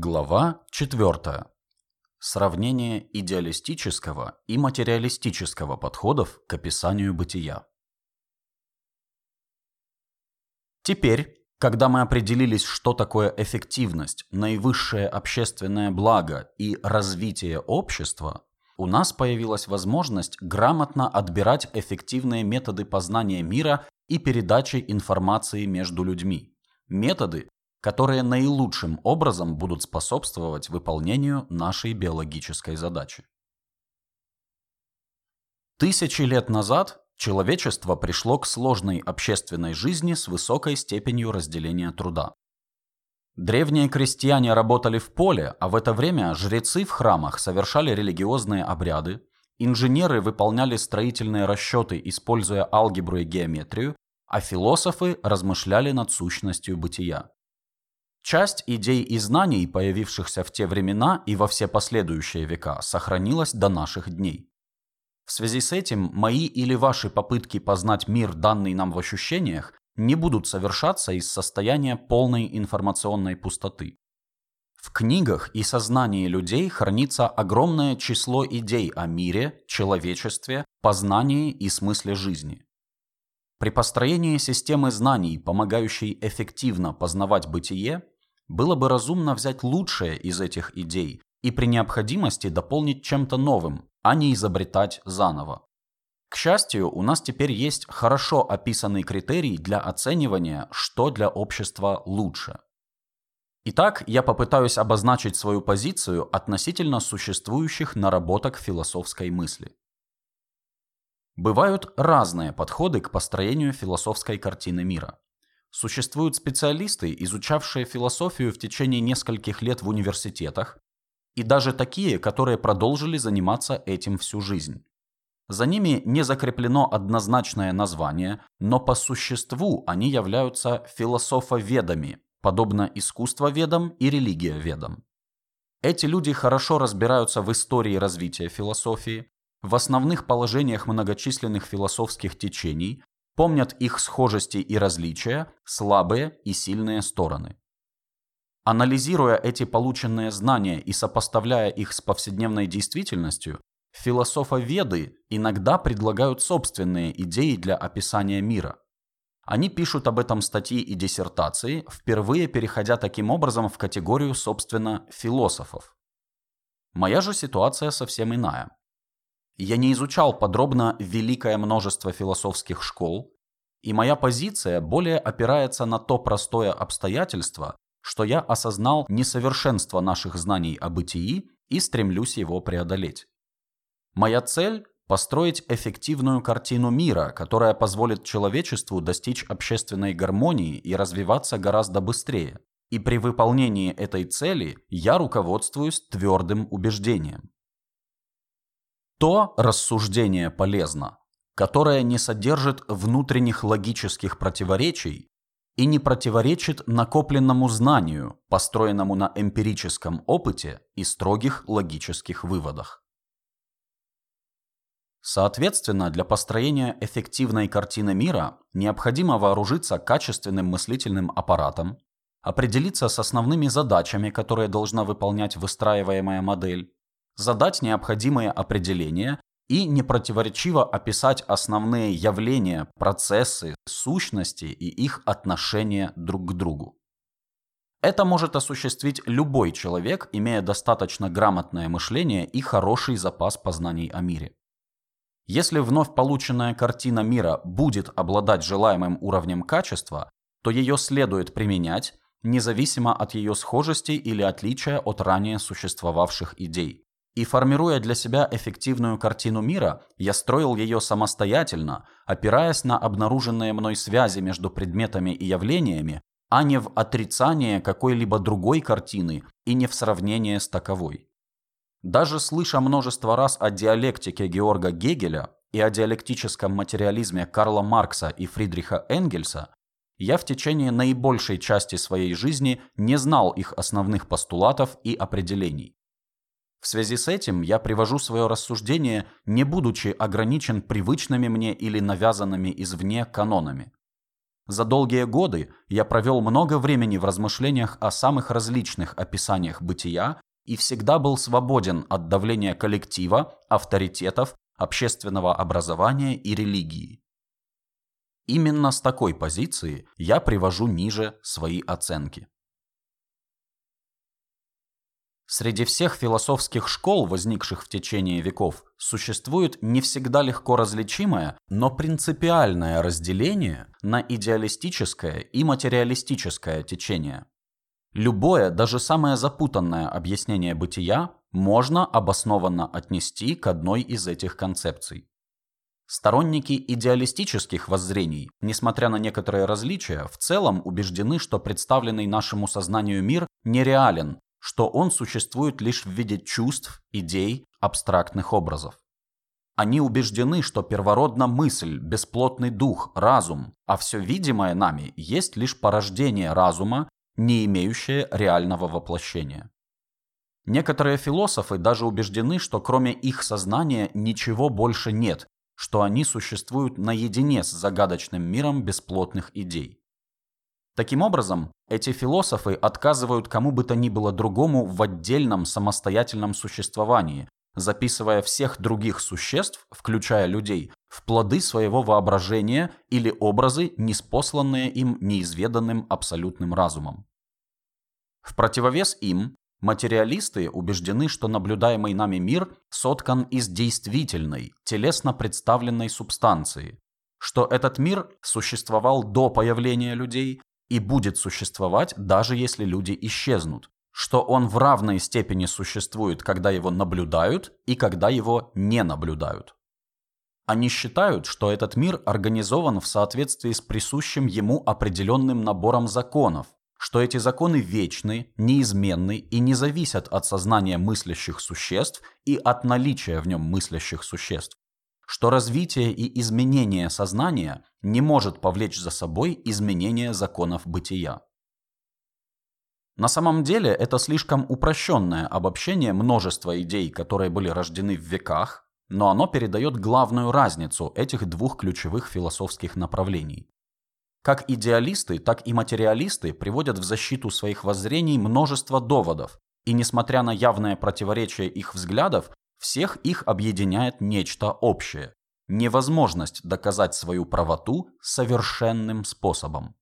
Глава 4. Сравнение идеалистического и материалистического подходов к описанию бытия. Теперь, когда мы определились, что такое эффективность, наивысшее общественное благо и развитие общества, у нас появилась возможность грамотно отбирать эффективные методы познания мира и передачи информации между людьми. Методы, которые наилучшим образом будут способствовать выполнению нашей биологической задачи. Тысячи лет назад человечество пришло к сложной общественной жизни с высокой степенью разделения труда. Древние крестьяне работали в поле, а в это время жрецы в храмах совершали религиозные обряды, инженеры выполняли строительные расчеты, используя алгебру и геометрию, а философы размышляли над сущностью бытия. Часть идей и знаний, появившихся в те времена и во все последующие века, сохранилась до наших дней. В связи с этим мои или ваши попытки познать мир, данный нам в ощущениях, не будут совершаться из состояния полной информационной пустоты. В книгах и сознании людей хранится огромное число идей о мире, человечестве, познании и смысле жизни. При построении системы знаний, помогающей эффективно познавать бытие, было бы разумно взять лучшее из этих идей и при необходимости дополнить чем-то новым, а не изобретать заново. К счастью, у нас теперь есть хорошо описанный критерий для оценивания, что для общества лучше. Итак, я попытаюсь обозначить свою позицию относительно существующих наработок философской мысли. Бывают разные подходы к построению философской картины мира. Существуют специалисты, изучавшие философию в течение нескольких лет в университетах, и даже такие, которые продолжили заниматься этим всю жизнь. За ними не закреплено однозначное название, но по существу они являются философоведами, подобно искусствоведам и религиоведам. Эти люди хорошо разбираются в истории развития философии, в основных положениях многочисленных философских течений, помнят их схожести и различия, слабые и сильные стороны. Анализируя эти полученные знания и сопоставляя их с повседневной действительностью, философоведы иногда предлагают собственные идеи для описания мира. Они пишут об этом статьи и диссертации, впервые переходя таким образом в категорию, собственно, философов. Моя же ситуация совсем иная. Я не изучал подробно великое множество философских школ, и моя позиция более опирается на то простое обстоятельство, что я осознал несовершенство наших знаний о бытии и стремлюсь его преодолеть. Моя цель – построить эффективную картину мира, которая позволит человечеству достичь общественной гармонии и развиваться гораздо быстрее. И при выполнении этой цели я руководствуюсь твердым убеждением. То рассуждение полезно, которое не содержит внутренних логических противоречий и не противоречит накопленному знанию, построенному на эмпирическом опыте и строгих логических выводах. Соответственно, для построения эффективной картины мира необходимо вооружиться качественным мыслительным аппаратом, определиться с основными задачами, которые должна выполнять выстраиваемая модель, задать необходимые определения и непротиворечиво описать основные явления, процессы, сущности и их отношения друг к другу. Это может осуществить любой человек, имея достаточно грамотное мышление и хороший запас познаний о мире. Если вновь полученная картина мира будет обладать желаемым уровнем качества, то ее следует применять, независимо от ее схожести или отличия от ранее существовавших идей. И формируя для себя эффективную картину мира, я строил ее самостоятельно, опираясь на обнаруженные мной связи между предметами и явлениями, а не в отрицание какой-либо другой картины и не в сравнение с таковой. Даже слыша множество раз о диалектике Георга Гегеля и о диалектическом материализме Карла Маркса и Фридриха Энгельса, я в течение наибольшей части своей жизни не знал их основных постулатов и определений. В связи с этим я привожу свое рассуждение, не будучи ограничен привычными мне или навязанными извне канонами. За долгие годы я провел много времени в размышлениях о самых различных описаниях бытия и всегда был свободен от давления коллектива, авторитетов, общественного образования и религии. Именно с такой позиции я привожу ниже свои оценки. Среди всех философских школ, возникших в течение веков, существует не всегда легко различимое, но принципиальное разделение на идеалистическое и материалистическое течение. Любое, даже самое запутанное объяснение бытия можно обоснованно отнести к одной из этих концепций. Сторонники идеалистических воззрений, несмотря на некоторые различия, в целом убеждены, что представленный нашему сознанию мир нереален что он существует лишь в виде чувств, идей, абстрактных образов. Они убеждены, что первородна мысль, бесплотный дух, разум, а все видимое нами есть лишь порождение разума, не имеющее реального воплощения. Некоторые философы даже убеждены, что кроме их сознания ничего больше нет, что они существуют наедине с загадочным миром бесплотных идей. Таким образом, эти философы отказывают кому бы то ни было другому в отдельном самостоятельном существовании, записывая всех других существ, включая людей, в плоды своего воображения или образы, неспосланные им неизведанным абсолютным разумом. В противовес им, материалисты убеждены, что наблюдаемый нами мир соткан из действительной, телесно представленной субстанции, что этот мир существовал до появления людей, и будет существовать, даже если люди исчезнут, что он в равной степени существует, когда его наблюдают и когда его не наблюдают. Они считают, что этот мир организован в соответствии с присущим ему определенным набором законов, что эти законы вечны, неизменны и не зависят от сознания мыслящих существ и от наличия в нем мыслящих существ, что развитие и изменение сознания не может повлечь за собой изменение законов бытия. На самом деле это слишком упрощенное обобщение множества идей, которые были рождены в веках, но оно передает главную разницу этих двух ключевых философских направлений. Как идеалисты, так и материалисты приводят в защиту своих воззрений множество доводов, и несмотря на явное противоречие их взглядов, всех их объединяет нечто общее – невозможность доказать свою правоту совершенным способом.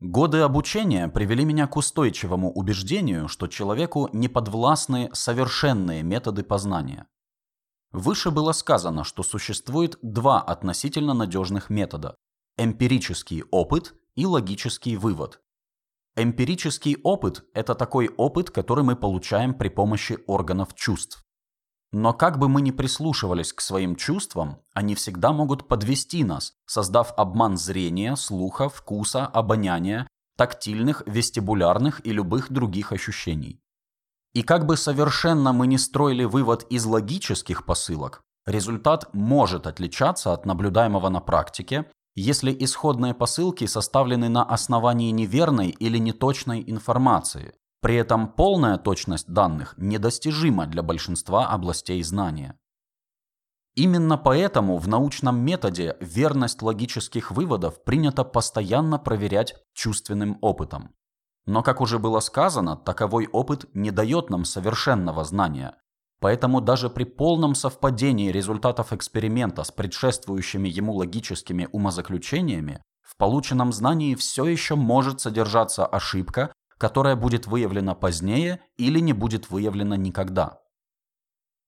Годы обучения привели меня к устойчивому убеждению, что человеку не подвластны совершенные методы познания. Выше было сказано, что существует два относительно надежных метода – эмпирический опыт и логический вывод, Эмпирический опыт – это такой опыт, который мы получаем при помощи органов чувств. Но как бы мы ни прислушивались к своим чувствам, они всегда могут подвести нас, создав обман зрения, слуха, вкуса, обоняния, тактильных, вестибулярных и любых других ощущений. И как бы совершенно мы не строили вывод из логических посылок, результат может отличаться от наблюдаемого на практике если исходные посылки составлены на основании неверной или неточной информации. При этом полная точность данных недостижима для большинства областей знания. Именно поэтому в научном методе верность логических выводов принято постоянно проверять чувственным опытом. Но, как уже было сказано, таковой опыт не дает нам совершенного знания, Поэтому даже при полном совпадении результатов эксперимента с предшествующими ему логическими умозаключениями, в полученном знании все еще может содержаться ошибка, которая будет выявлена позднее или не будет выявлена никогда.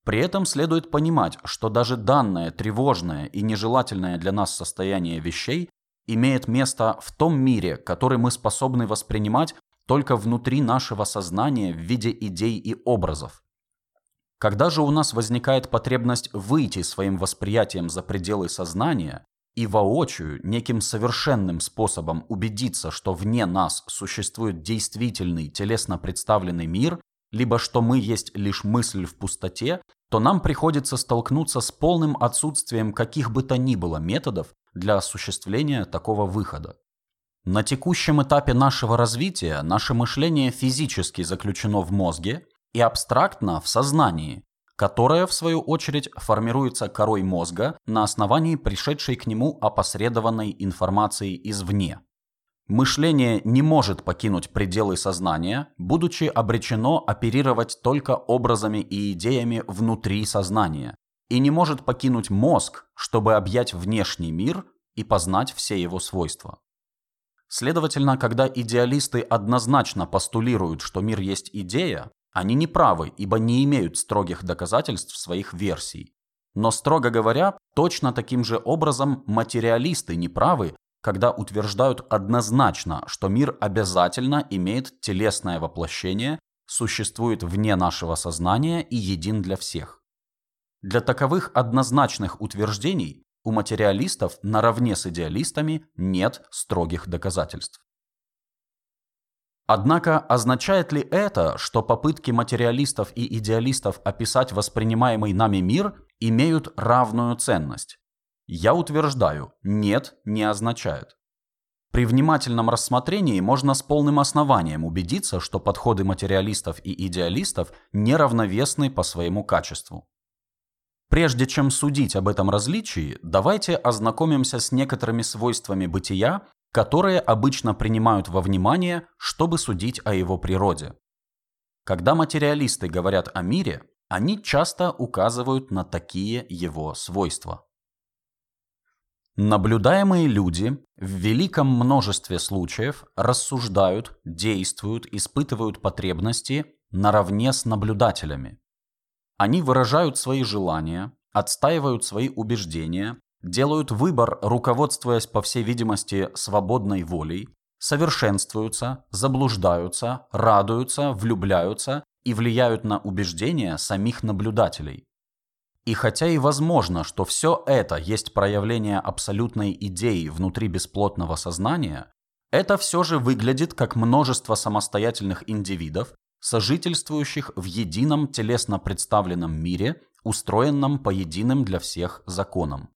При этом следует понимать, что даже данное тревожное и нежелательное для нас состояние вещей имеет место в том мире, который мы способны воспринимать только внутри нашего сознания в виде идей и образов. Когда же у нас возникает потребность выйти своим восприятием за пределы сознания и воочию неким совершенным способом убедиться, что вне нас существует действительный телесно представленный мир, либо что мы есть лишь мысль в пустоте, то нам приходится столкнуться с полным отсутствием каких бы то ни было методов для осуществления такого выхода. На текущем этапе нашего развития наше мышление физически заключено в мозге, и абстрактно в сознании, которое, в свою очередь, формируется корой мозга на основании пришедшей к нему опосредованной информации извне. Мышление не может покинуть пределы сознания, будучи обречено оперировать только образами и идеями внутри сознания, и не может покинуть мозг, чтобы объять внешний мир и познать все его свойства. Следовательно, когда идеалисты однозначно постулируют, что мир есть идея, они не правы, ибо не имеют строгих доказательств своих версий. Но, строго говоря, точно таким же образом материалисты не правы, когда утверждают однозначно, что мир обязательно имеет телесное воплощение, существует вне нашего сознания и един для всех. Для таковых однозначных утверждений у материалистов наравне с идеалистами нет строгих доказательств. Однако означает ли это, что попытки материалистов и идеалистов описать воспринимаемый нами мир имеют равную ценность? Я утверждаю, нет, не означает. При внимательном рассмотрении можно с полным основанием убедиться, что подходы материалистов и идеалистов неравновесны по своему качеству. Прежде чем судить об этом различии, давайте ознакомимся с некоторыми свойствами бытия, которые обычно принимают во внимание, чтобы судить о его природе. Когда материалисты говорят о мире, они часто указывают на такие его свойства. Наблюдаемые люди в великом множестве случаев рассуждают, действуют, испытывают потребности наравне с наблюдателями. Они выражают свои желания, отстаивают свои убеждения, делают выбор, руководствуясь, по всей видимости, свободной волей, совершенствуются, заблуждаются, радуются, влюбляются и влияют на убеждения самих наблюдателей. И хотя и возможно, что все это есть проявление абсолютной идеи внутри бесплотного сознания, это все же выглядит как множество самостоятельных индивидов, сожительствующих в едином телесно представленном мире, устроенном по единым для всех законам.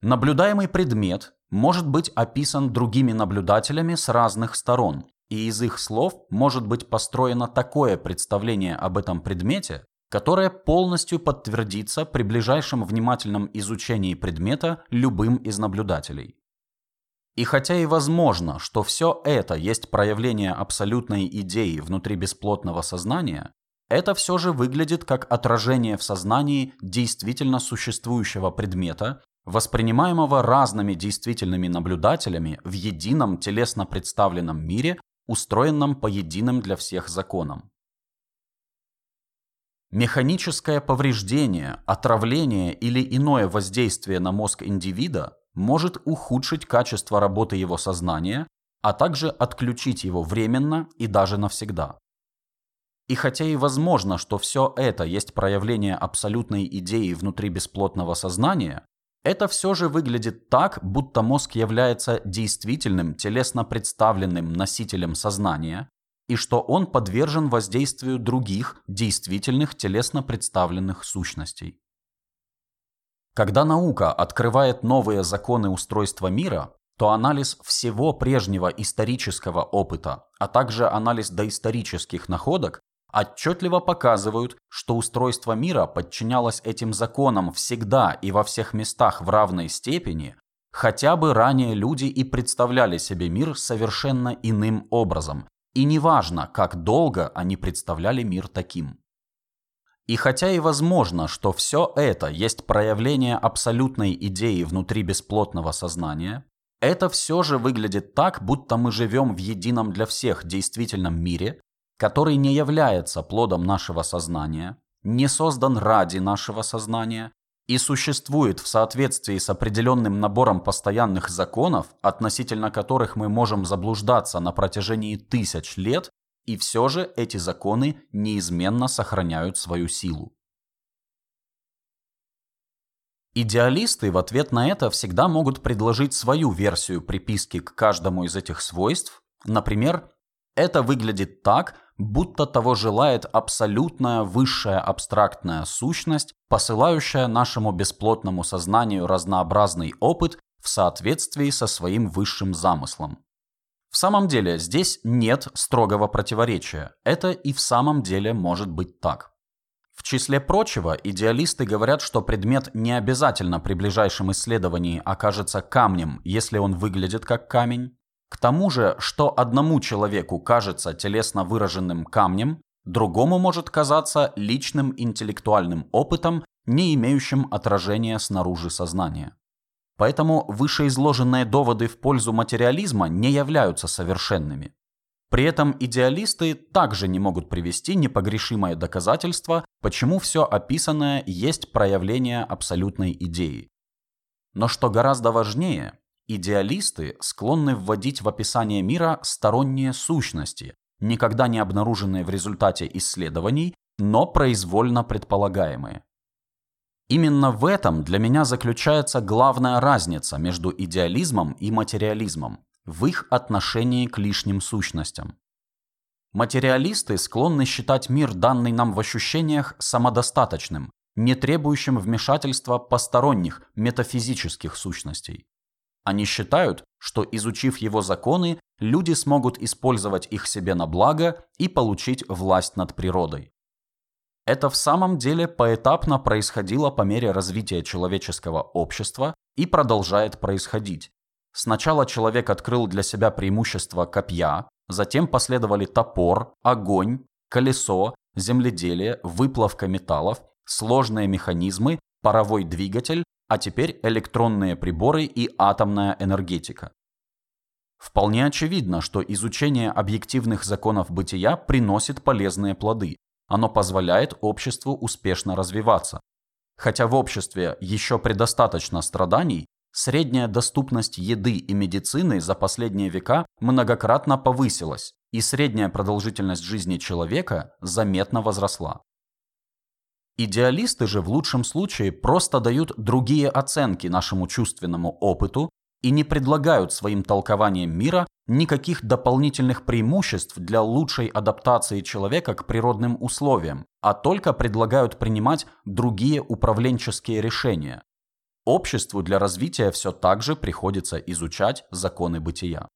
Наблюдаемый предмет может быть описан другими наблюдателями с разных сторон, и из их слов может быть построено такое представление об этом предмете, которое полностью подтвердится при ближайшем внимательном изучении предмета любым из наблюдателей. И хотя и возможно, что все это есть проявление абсолютной идеи внутри бесплотного сознания, это все же выглядит как отражение в сознании действительно существующего предмета, воспринимаемого разными действительными наблюдателями в едином телесно представленном мире, устроенном по единым для всех законам. Механическое повреждение, отравление или иное воздействие на мозг индивида может ухудшить качество работы его сознания, а также отключить его временно и даже навсегда. И хотя и возможно, что все это есть проявление абсолютной идеи внутри бесплотного сознания, это все же выглядит так, будто мозг является действительным телесно представленным носителем сознания, и что он подвержен воздействию других действительных телесно представленных сущностей. Когда наука открывает новые законы устройства мира, то анализ всего прежнего исторического опыта, а также анализ доисторических находок отчетливо показывают, что устройство мира подчинялось этим законам всегда и во всех местах в равной степени, хотя бы ранее люди и представляли себе мир совершенно иным образом, и неважно, как долго они представляли мир таким. И хотя и возможно, что все это есть проявление абсолютной идеи внутри бесплотного сознания, это все же выглядит так, будто мы живем в едином для всех действительном мире, который не является плодом нашего сознания, не создан ради нашего сознания и существует в соответствии с определенным набором постоянных законов, относительно которых мы можем заблуждаться на протяжении тысяч лет и все же эти законы неизменно сохраняют свою силу. Идеалисты в ответ на это всегда могут предложить свою версию приписки к каждому из этих свойств. Например, это выглядит так, будто того желает абсолютная высшая абстрактная сущность, посылающая нашему бесплотному сознанию разнообразный опыт в соответствии со своим высшим замыслом. В самом деле, здесь нет строгого противоречия. Это и в самом деле может быть так. В числе прочего, идеалисты говорят, что предмет не обязательно при ближайшем исследовании окажется камнем, если он выглядит как камень. К тому же, что одному человеку кажется телесно выраженным камнем, другому может казаться личным интеллектуальным опытом, не имеющим отражения снаружи сознания. Поэтому вышеизложенные доводы в пользу материализма не являются совершенными. При этом идеалисты также не могут привести непогрешимое доказательство, почему все описанное есть проявление абсолютной идеи. Но что гораздо важнее, идеалисты склонны вводить в описание мира сторонние сущности, никогда не обнаруженные в результате исследований, но произвольно предполагаемые. Именно в этом для меня заключается главная разница между идеализмом и материализмом в их отношении к лишним сущностям. Материалисты склонны считать мир, данный нам в ощущениях, самодостаточным, не требующим вмешательства посторонних метафизических сущностей. Они считают, что изучив его законы, люди смогут использовать их себе на благо и получить власть над природой. Это в самом деле поэтапно происходило по мере развития человеческого общества и продолжает происходить, Сначала человек открыл для себя преимущество копья, затем последовали топор, огонь, колесо, земледелие, выплавка металлов, сложные механизмы, паровой двигатель, а теперь электронные приборы и атомная энергетика. Вполне очевидно, что изучение объективных законов бытия приносит полезные плоды. Оно позволяет обществу успешно развиваться. Хотя в обществе еще предостаточно страданий, Средняя доступность еды и медицины за последние века многократно повысилась, и средняя продолжительность жизни человека заметно возросла. Идеалисты же в лучшем случае просто дают другие оценки нашему чувственному опыту и не предлагают своим толкованием мира никаких дополнительных преимуществ для лучшей адаптации человека к природным условиям, а только предлагают принимать другие управленческие решения, Обществу для развития все так же приходится изучать законы бытия.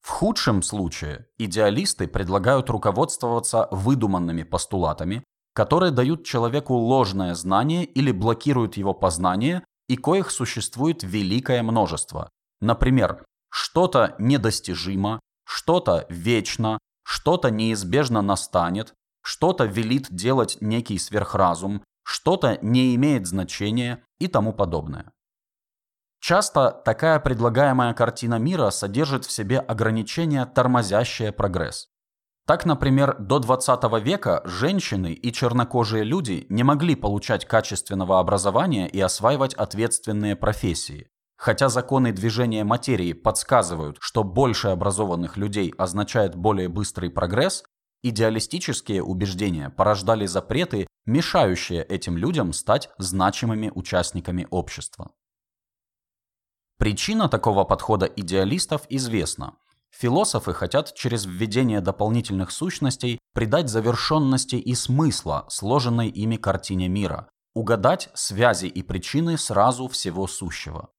В худшем случае идеалисты предлагают руководствоваться выдуманными постулатами, которые дают человеку ложное знание или блокируют его познание, и коих существует великое множество. Например, что-то недостижимо, что-то вечно, что-то неизбежно настанет, что-то велит делать некий сверхразум, что-то не имеет значения и тому подобное. Часто такая предлагаемая картина мира содержит в себе ограничения, тормозящие прогресс. Так, например, до 20 века женщины и чернокожие люди не могли получать качественного образования и осваивать ответственные профессии. Хотя законы движения материи подсказывают, что больше образованных людей означает более быстрый прогресс, идеалистические убеждения порождали запреты мешающее этим людям стать значимыми участниками общества. Причина такого подхода идеалистов известна. Философы хотят через введение дополнительных сущностей придать завершенности и смысла сложенной ими картине мира, угадать связи и причины сразу всего сущего.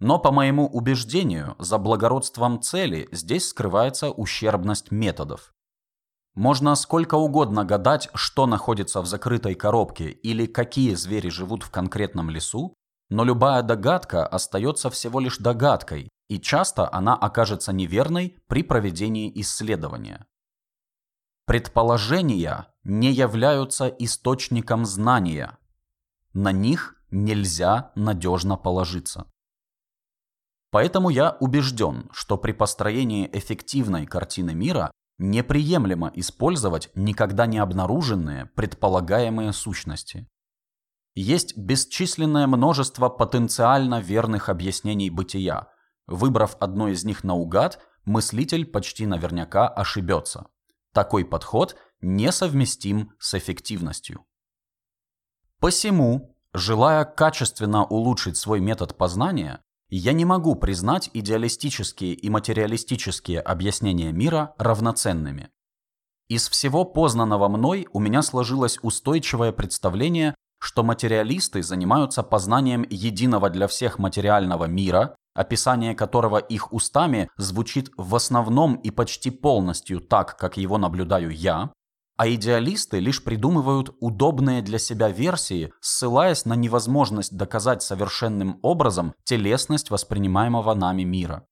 Но, по моему убеждению, за благородством цели здесь скрывается ущербность методов. Можно сколько угодно гадать, что находится в закрытой коробке или какие звери живут в конкретном лесу, но любая догадка остается всего лишь догадкой, и часто она окажется неверной при проведении исследования. Предположения не являются источником знания. На них нельзя надежно положиться. Поэтому я убежден, что при построении эффективной картины мира неприемлемо использовать никогда не обнаруженные предполагаемые сущности. Есть бесчисленное множество потенциально верных объяснений бытия. Выбрав одно из них наугад, мыслитель почти наверняка ошибется. Такой подход несовместим с эффективностью. Посему, желая качественно улучшить свой метод познания, я не могу признать идеалистические и материалистические объяснения мира равноценными. Из всего познанного мной у меня сложилось устойчивое представление, что материалисты занимаются познанием единого для всех материального мира, описание которого их устами звучит в основном и почти полностью так, как его наблюдаю я, а идеалисты лишь придумывают удобные для себя версии, ссылаясь на невозможность доказать совершенным образом телесность воспринимаемого нами мира.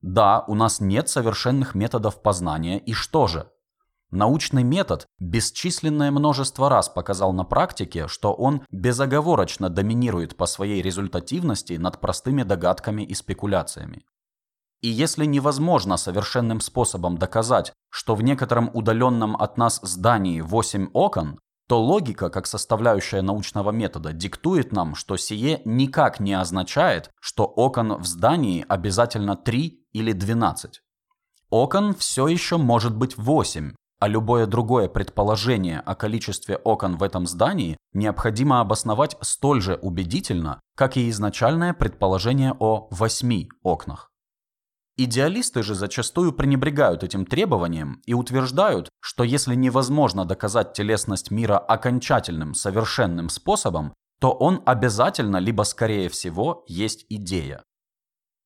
Да, у нас нет совершенных методов познания, и что же? Научный метод бесчисленное множество раз показал на практике, что он безоговорочно доминирует по своей результативности над простыми догадками и спекуляциями. И если невозможно совершенным способом доказать, что в некотором удаленном от нас здании 8 окон, то логика, как составляющая научного метода, диктует нам, что сие никак не означает, что окон в здании обязательно 3 или 12. Окон все еще может быть 8, а любое другое предположение о количестве окон в этом здании необходимо обосновать столь же убедительно, как и изначальное предположение о 8 окнах. Идеалисты же зачастую пренебрегают этим требованием и утверждают, что если невозможно доказать телесность мира окончательным, совершенным способом, то он обязательно, либо скорее всего, есть идея.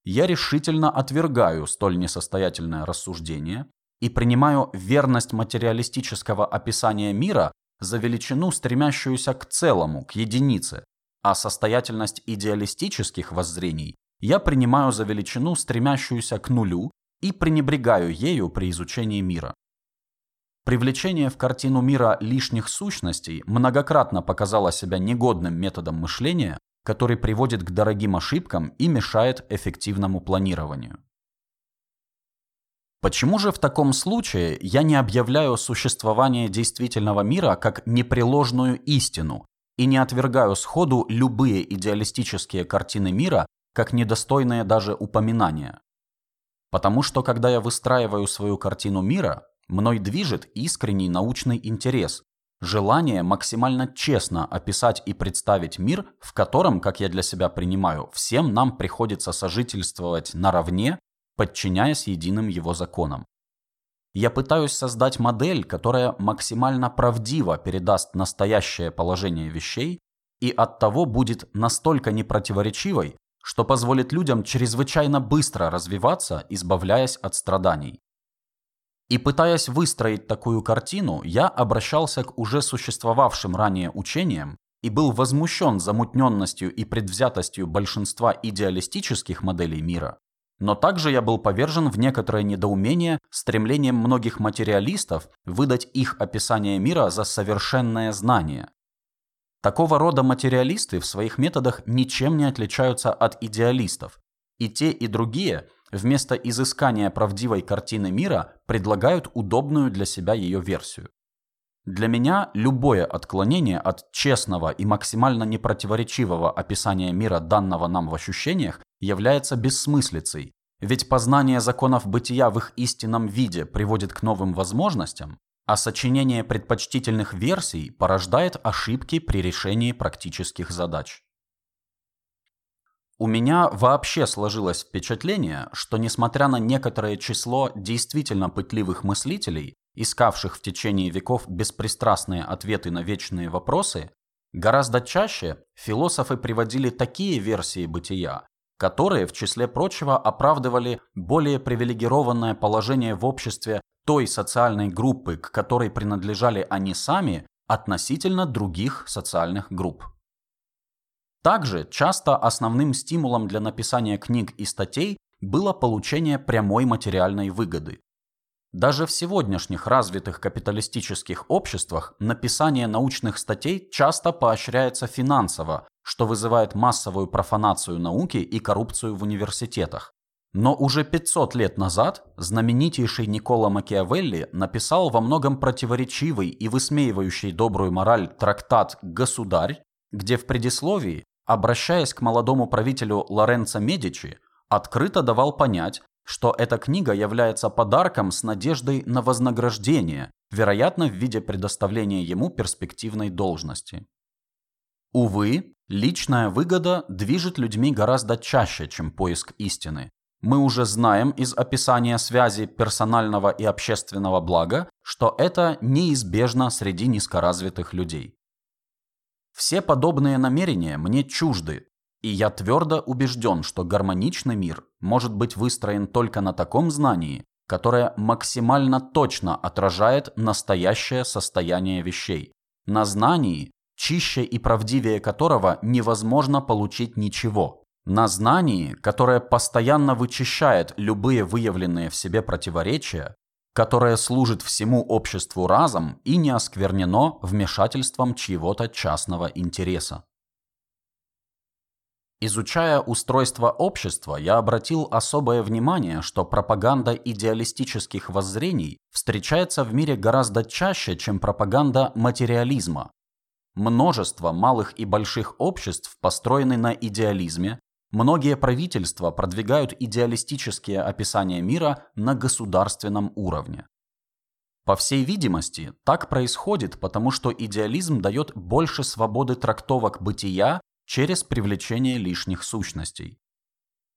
Я решительно отвергаю столь несостоятельное рассуждение и принимаю верность материалистического описания мира за величину, стремящуюся к целому, к единице, а состоятельность идеалистических воззрений я принимаю за величину, стремящуюся к нулю, и пренебрегаю ею при изучении мира. Привлечение в картину мира лишних сущностей многократно показало себя негодным методом мышления, который приводит к дорогим ошибкам и мешает эффективному планированию. Почему же в таком случае я не объявляю существование действительного мира как непреложную истину и не отвергаю сходу любые идеалистические картины мира как недостойное даже упоминания. Потому что когда я выстраиваю свою картину мира, мной движет искренний научный интерес, желание максимально честно описать и представить мир, в котором, как я для себя принимаю, всем нам приходится сожительствовать наравне, подчиняясь единым его законам. Я пытаюсь создать модель, которая максимально правдиво передаст настоящее положение вещей и оттого будет настолько непротиворечивой, что позволит людям чрезвычайно быстро развиваться, избавляясь от страданий. И пытаясь выстроить такую картину, я обращался к уже существовавшим ранее учениям и был возмущен замутненностью и предвзятостью большинства идеалистических моделей мира, но также я был повержен в некоторое недоумение стремлением многих материалистов выдать их описание мира за совершенное знание, Такого рода материалисты в своих методах ничем не отличаются от идеалистов. И те, и другие вместо изыскания правдивой картины мира предлагают удобную для себя ее версию. Для меня любое отклонение от честного и максимально непротиворечивого описания мира, данного нам в ощущениях, является бессмыслицей, ведь познание законов бытия в их истинном виде приводит к новым возможностям, а сочинение предпочтительных версий порождает ошибки при решении практических задач. У меня вообще сложилось впечатление, что несмотря на некоторое число действительно пытливых мыслителей, искавших в течение веков беспристрастные ответы на вечные вопросы, гораздо чаще философы приводили такие версии бытия, которые, в числе прочего, оправдывали более привилегированное положение в обществе той социальной группы, к которой принадлежали они сами, относительно других социальных групп. Также часто основным стимулом для написания книг и статей было получение прямой материальной выгоды. Даже в сегодняшних развитых капиталистических обществах написание научных статей часто поощряется финансово, что вызывает массовую профанацию науки и коррупцию в университетах. Но уже 500 лет назад знаменитейший Никола Макиавелли написал во многом противоречивый и высмеивающий добрую мораль трактат «Государь», где в предисловии, обращаясь к молодому правителю Лоренцо Медичи, открыто давал понять, что эта книга является подарком с надеждой на вознаграждение, вероятно, в виде предоставления ему перспективной должности. Увы, личная выгода движет людьми гораздо чаще, чем поиск истины, мы уже знаем из описания связи персонального и общественного блага, что это неизбежно среди низкоразвитых людей. Все подобные намерения мне чужды, и я твердо убежден, что гармоничный мир может быть выстроен только на таком знании, которое максимально точно отражает настоящее состояние вещей, на знании, чище и правдивее которого невозможно получить ничего, на знании, которое постоянно вычищает любые выявленные в себе противоречия, которое служит всему обществу разом и не осквернено вмешательством чьего-то частного интереса. Изучая устройство общества, я обратил особое внимание, что пропаганда идеалистических воззрений встречается в мире гораздо чаще, чем пропаганда материализма. Множество малых и больших обществ построены на идеализме, многие правительства продвигают идеалистические описания мира на государственном уровне. По всей видимости, так происходит, потому что идеализм дает больше свободы трактовок бытия через привлечение лишних сущностей.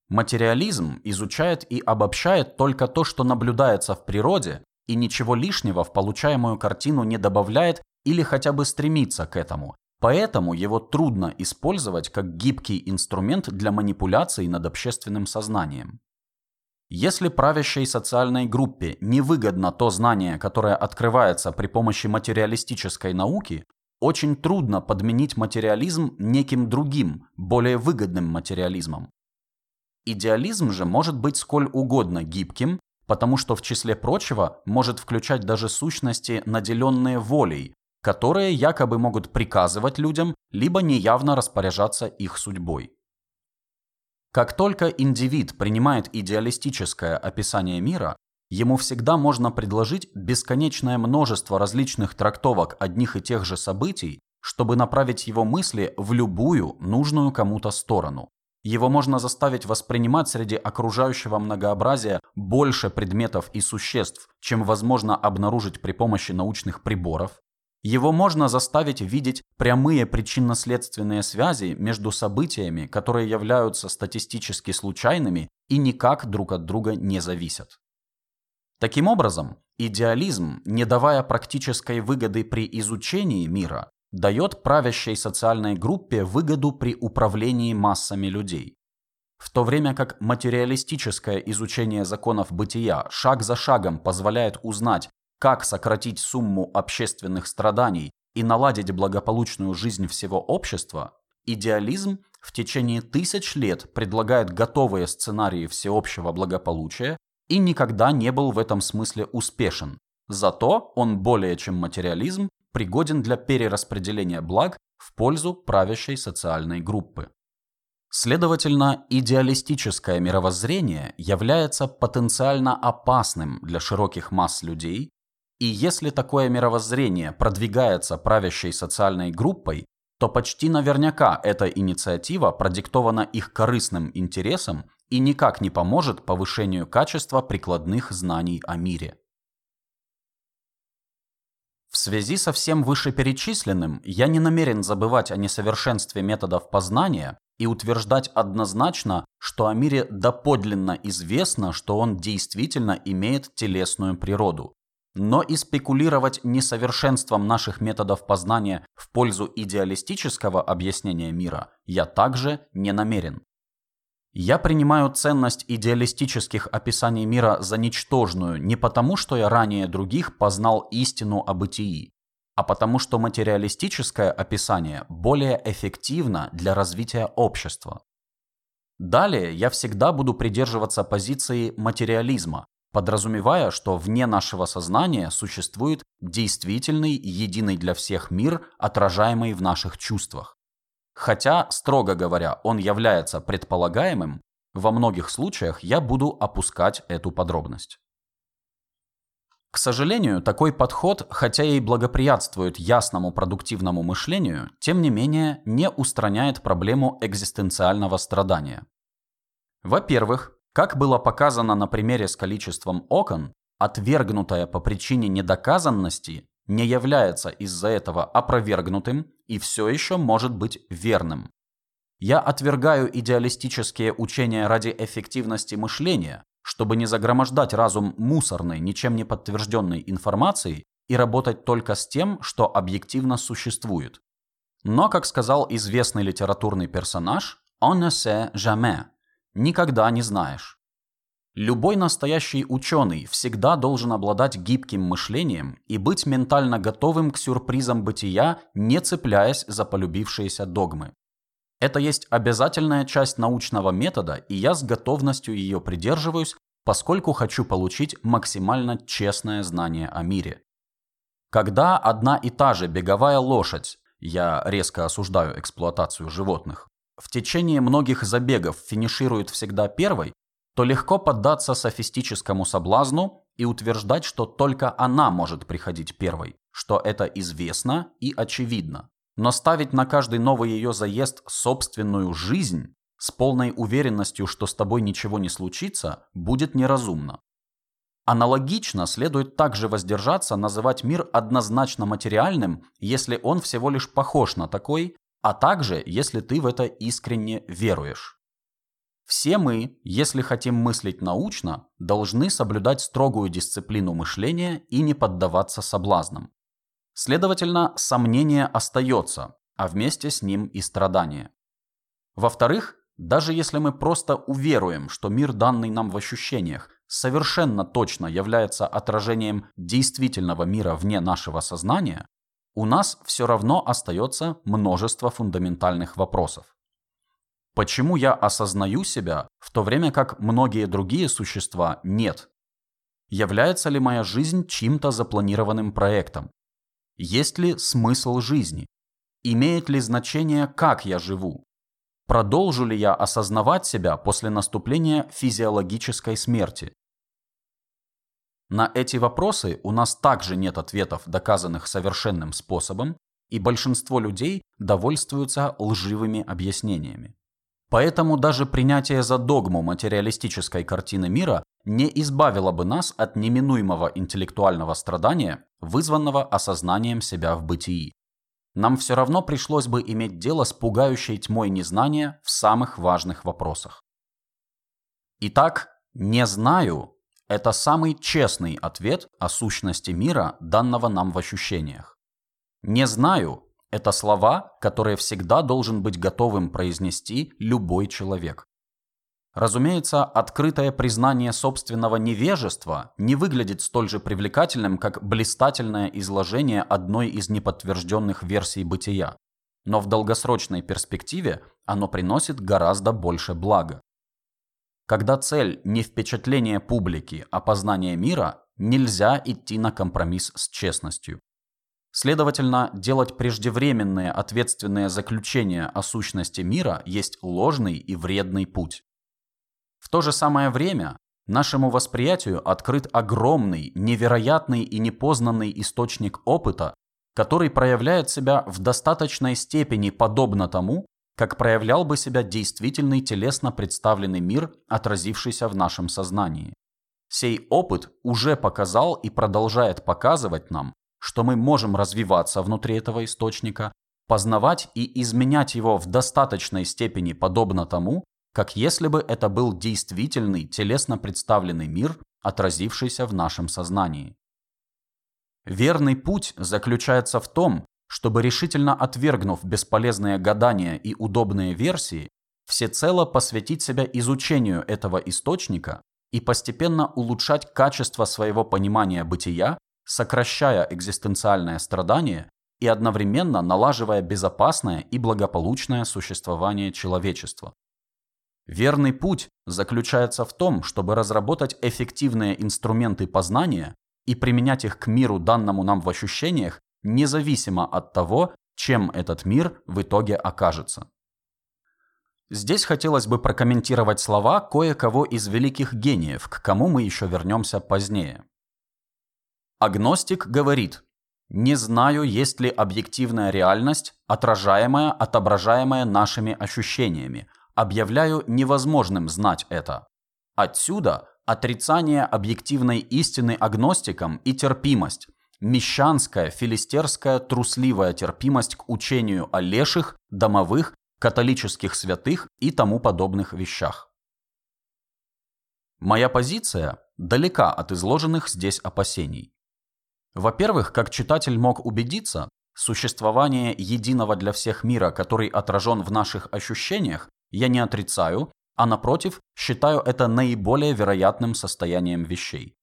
Материализм изучает и обобщает только то, что наблюдается в природе, и ничего лишнего в получаемую картину не добавляет или хотя бы стремится к этому. Поэтому его трудно использовать как гибкий инструмент для манипуляции над общественным сознанием. Если правящей социальной группе невыгодно то знание, которое открывается при помощи материалистической науки, очень трудно подменить материализм неким другим, более выгодным материализмом. Идеализм же может быть сколь угодно гибким, потому что в числе прочего может включать даже сущности, наделенные волей, которые якобы могут приказывать людям, либо неявно распоряжаться их судьбой. Как только индивид принимает идеалистическое описание мира, ему всегда можно предложить бесконечное множество различных трактовок одних и тех же событий, чтобы направить его мысли в любую нужную кому-то сторону. Его можно заставить воспринимать среди окружающего многообразия больше предметов и существ, чем возможно обнаружить при помощи научных приборов. Его можно заставить видеть прямые причинно-следственные связи между событиями, которые являются статистически случайными и никак друг от друга не зависят. Таким образом, идеализм, не давая практической выгоды при изучении мира, дает правящей социальной группе выгоду при управлении массами людей. В то время как материалистическое изучение законов бытия шаг за шагом позволяет узнать, как сократить сумму общественных страданий и наладить благополучную жизнь всего общества, идеализм в течение тысяч лет предлагает готовые сценарии всеобщего благополучия и никогда не был в этом смысле успешен. Зато он более чем материализм пригоден для перераспределения благ в пользу правящей социальной группы. Следовательно, идеалистическое мировоззрение является потенциально опасным для широких масс людей, и если такое мировоззрение продвигается правящей социальной группой, то почти наверняка эта инициатива продиктована их корыстным интересом и никак не поможет повышению качества прикладных знаний о мире. В связи со всем вышеперечисленным, я не намерен забывать о несовершенстве методов познания и утверждать однозначно, что о мире доподлинно известно, что он действительно имеет телесную природу. Но и спекулировать несовершенством наших методов познания в пользу идеалистического объяснения мира я также не намерен. Я принимаю ценность идеалистических описаний мира за ничтожную не потому, что я ранее других познал истину о бытии, а потому что материалистическое описание более эффективно для развития общества. Далее я всегда буду придерживаться позиции материализма, подразумевая, что вне нашего сознания существует действительный единый для всех мир, отражаемый в наших чувствах. Хотя, строго говоря, он является предполагаемым, во многих случаях я буду опускать эту подробность. К сожалению, такой подход, хотя и благоприятствует ясному продуктивному мышлению, тем не менее не устраняет проблему экзистенциального страдания. Во-первых, как было показано на примере с количеством окон, отвергнутая по причине недоказанности не является из-за этого опровергнутым и все еще может быть верным. Я отвергаю идеалистические учения ради эффективности мышления, чтобы не загромождать разум мусорной, ничем не подтвержденной информацией и работать только с тем, что объективно существует. Но, как сказал известный литературный персонаж, «on ne sait jamais» – «никогда не знаешь». Любой настоящий ученый всегда должен обладать гибким мышлением и быть ментально готовым к сюрпризам бытия, не цепляясь за полюбившиеся догмы. Это есть обязательная часть научного метода, и я с готовностью ее придерживаюсь, поскольку хочу получить максимально честное знание о мире. Когда одна и та же беговая лошадь, я резко осуждаю эксплуатацию животных, в течение многих забегов финиширует всегда первой, то легко поддаться софистическому соблазну и утверждать, что только она может приходить первой, что это известно и очевидно. Но ставить на каждый новый ее заезд собственную жизнь с полной уверенностью, что с тобой ничего не случится, будет неразумно. Аналогично следует также воздержаться называть мир однозначно материальным, если он всего лишь похож на такой, а также если ты в это искренне веруешь. Все мы, если хотим мыслить научно, должны соблюдать строгую дисциплину мышления и не поддаваться соблазнам. Следовательно, сомнение остается, а вместе с ним и страдание. Во-вторых, даже если мы просто уверуем, что мир, данный нам в ощущениях, совершенно точно является отражением действительного мира вне нашего сознания, у нас все равно остается множество фундаментальных вопросов. Почему я осознаю себя, в то время как многие другие существа нет? Является ли моя жизнь чьим-то запланированным проектом? Есть ли смысл жизни? Имеет ли значение, как я живу? Продолжу ли я осознавать себя после наступления физиологической смерти? На эти вопросы у нас также нет ответов, доказанных совершенным способом, и большинство людей довольствуются лживыми объяснениями. Поэтому даже принятие за догму материалистической картины мира не избавило бы нас от неминуемого интеллектуального страдания, вызванного осознанием себя в бытии. Нам все равно пришлось бы иметь дело с пугающей тьмой незнания в самых важных вопросах. Итак, «не знаю» – это самый честный ответ о сущности мира, данного нам в ощущениях. «Не знаю» – это слова, которые всегда должен быть готовым произнести любой человек. Разумеется, открытое признание собственного невежества не выглядит столь же привлекательным, как блистательное изложение одной из неподтвержденных версий бытия. Но в долгосрочной перспективе оно приносит гораздо больше блага. Когда цель не впечатление публики, а познание мира, нельзя идти на компромисс с честностью. Следовательно, делать преждевременные ответственные заключения о сущности мира есть ложный и вредный путь. В то же самое время нашему восприятию открыт огромный, невероятный и непознанный источник опыта, который проявляет себя в достаточной степени подобно тому, как проявлял бы себя действительный телесно представленный мир, отразившийся в нашем сознании. Сей опыт уже показал и продолжает показывать нам, что мы можем развиваться внутри этого источника, познавать и изменять его в достаточной степени подобно тому, как если бы это был действительный телесно представленный мир, отразившийся в нашем сознании. Верный путь заключается в том, чтобы решительно отвергнув бесполезные гадания и удобные версии, всецело посвятить себя изучению этого источника и постепенно улучшать качество своего понимания бытия, сокращая экзистенциальное страдание и одновременно налаживая безопасное и благополучное существование человечества. Верный путь заключается в том, чтобы разработать эффективные инструменты познания и применять их к миру, данному нам в ощущениях, независимо от того, чем этот мир в итоге окажется. Здесь хотелось бы прокомментировать слова кое-кого из великих гениев, к кому мы еще вернемся позднее. Агностик говорит, не знаю, есть ли объективная реальность, отражаемая, отображаемая нашими ощущениями – объявляю невозможным знать это. Отсюда отрицание объективной истины агностикам и терпимость, мещанская, филистерская, трусливая терпимость к учению о леших, домовых, католических святых и тому подобных вещах. Моя позиция далека от изложенных здесь опасений. Во-первых, как читатель мог убедиться, существование единого для всех мира, который отражен в наших ощущениях, я не отрицаю а напротив, считаю это наиболее вероятным состоянием вещей.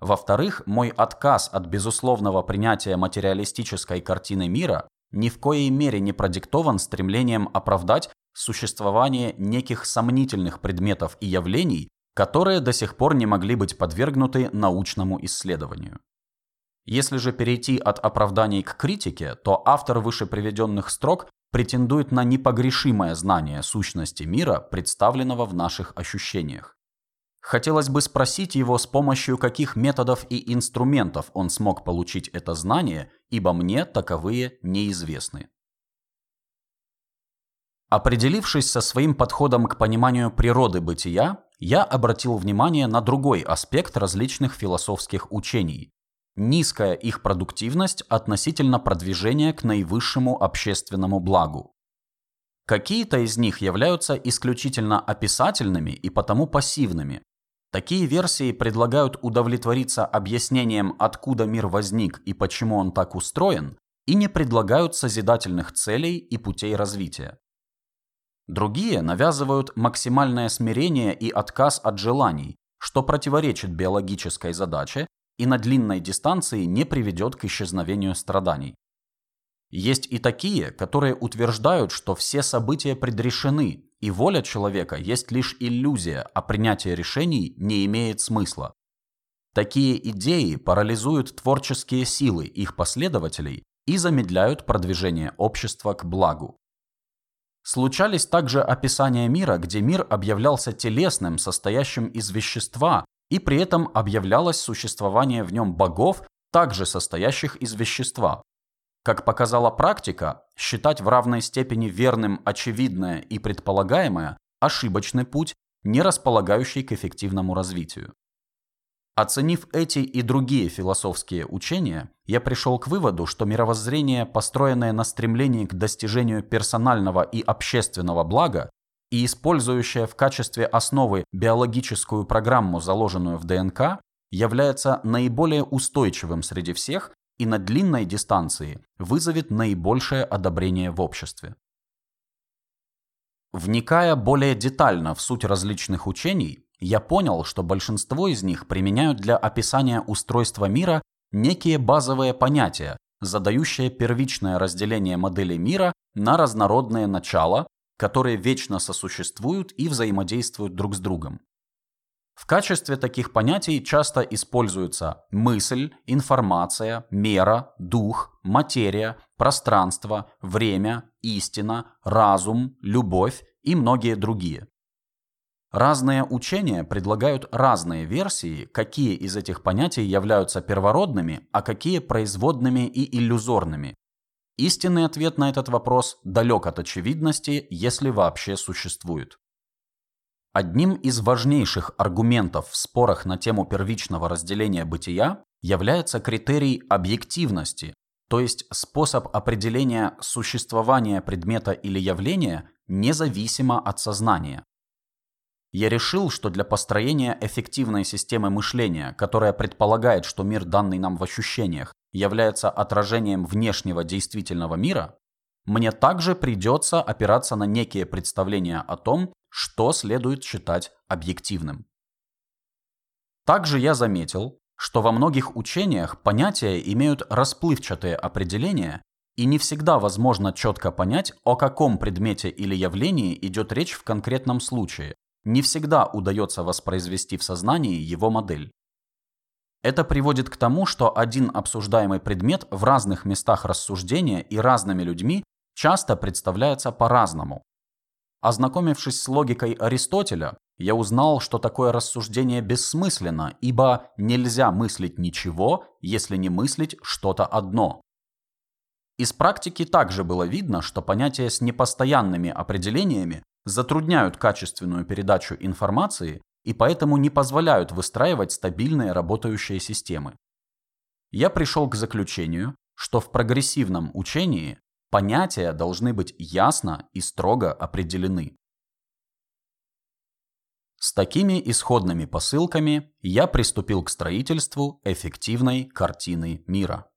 Во-вторых, мой отказ от безусловного принятия материалистической картины мира ни в коей мере не продиктован стремлением оправдать существование неких сомнительных предметов и явлений, которые до сих пор не могли быть подвергнуты научному исследованию. Если же перейти от оправданий к критике, то автор выше приведенных строк претендует на непогрешимое знание сущности мира, представленного в наших ощущениях. Хотелось бы спросить его, с помощью каких методов и инструментов он смог получить это знание, ибо мне таковые неизвестны. Определившись со своим подходом к пониманию природы бытия, я обратил внимание на другой аспект различных философских учений – низкая их продуктивность относительно продвижения к наивысшему общественному благу. Какие-то из них являются исключительно описательными и потому пассивными. Такие версии предлагают удовлетвориться объяснением, откуда мир возник и почему он так устроен, и не предлагают созидательных целей и путей развития. Другие навязывают максимальное смирение и отказ от желаний, что противоречит биологической задаче и на длинной дистанции не приведет к исчезновению страданий. Есть и такие, которые утверждают, что все события предрешены, и воля человека есть лишь иллюзия, а принятие решений не имеет смысла. Такие идеи парализуют творческие силы их последователей и замедляют продвижение общества к благу. Случались также описания мира, где мир объявлялся телесным, состоящим из вещества, и при этом объявлялось существование в нем богов, также состоящих из вещества. Как показала практика, считать в равной степени верным очевидное и предполагаемое – ошибочный путь, не располагающий к эффективному развитию. Оценив эти и другие философские учения, я пришел к выводу, что мировоззрение, построенное на стремлении к достижению персонального и общественного блага и использующее в качестве основы биологическую программу, заложенную в ДНК, является наиболее устойчивым среди всех и на длинной дистанции вызовет наибольшее одобрение в обществе. Вникая более детально в суть различных учений, я понял, что большинство из них применяют для описания устройства мира некие базовые понятия, задающие первичное разделение модели мира на разнородные начала, которые вечно сосуществуют и взаимодействуют друг с другом. В качестве таких понятий часто используются мысль, информация, мера, дух, материя, пространство, время, истина, разум, любовь и многие другие. Разные учения предлагают разные версии, какие из этих понятий являются первородными, а какие производными и иллюзорными. Истинный ответ на этот вопрос далек от очевидности, если вообще существует. Одним из важнейших аргументов в спорах на тему первичного разделения бытия является критерий объективности, то есть способ определения существования предмета или явления независимо от сознания я решил, что для построения эффективной системы мышления, которая предполагает, что мир, данный нам в ощущениях, является отражением внешнего действительного мира, мне также придется опираться на некие представления о том, что следует считать объективным. Также я заметил, что во многих учениях понятия имеют расплывчатые определения, и не всегда возможно четко понять, о каком предмете или явлении идет речь в конкретном случае, не всегда удается воспроизвести в сознании его модель. Это приводит к тому, что один обсуждаемый предмет в разных местах рассуждения и разными людьми часто представляется по-разному. Ознакомившись с логикой Аристотеля, я узнал, что такое рассуждение бессмысленно, ибо нельзя мыслить ничего, если не мыслить что-то одно. Из практики также было видно, что понятия с непостоянными определениями затрудняют качественную передачу информации и поэтому не позволяют выстраивать стабильные работающие системы. Я пришел к заключению, что в прогрессивном учении понятия должны быть ясно и строго определены. С такими исходными посылками я приступил к строительству эффективной картины мира.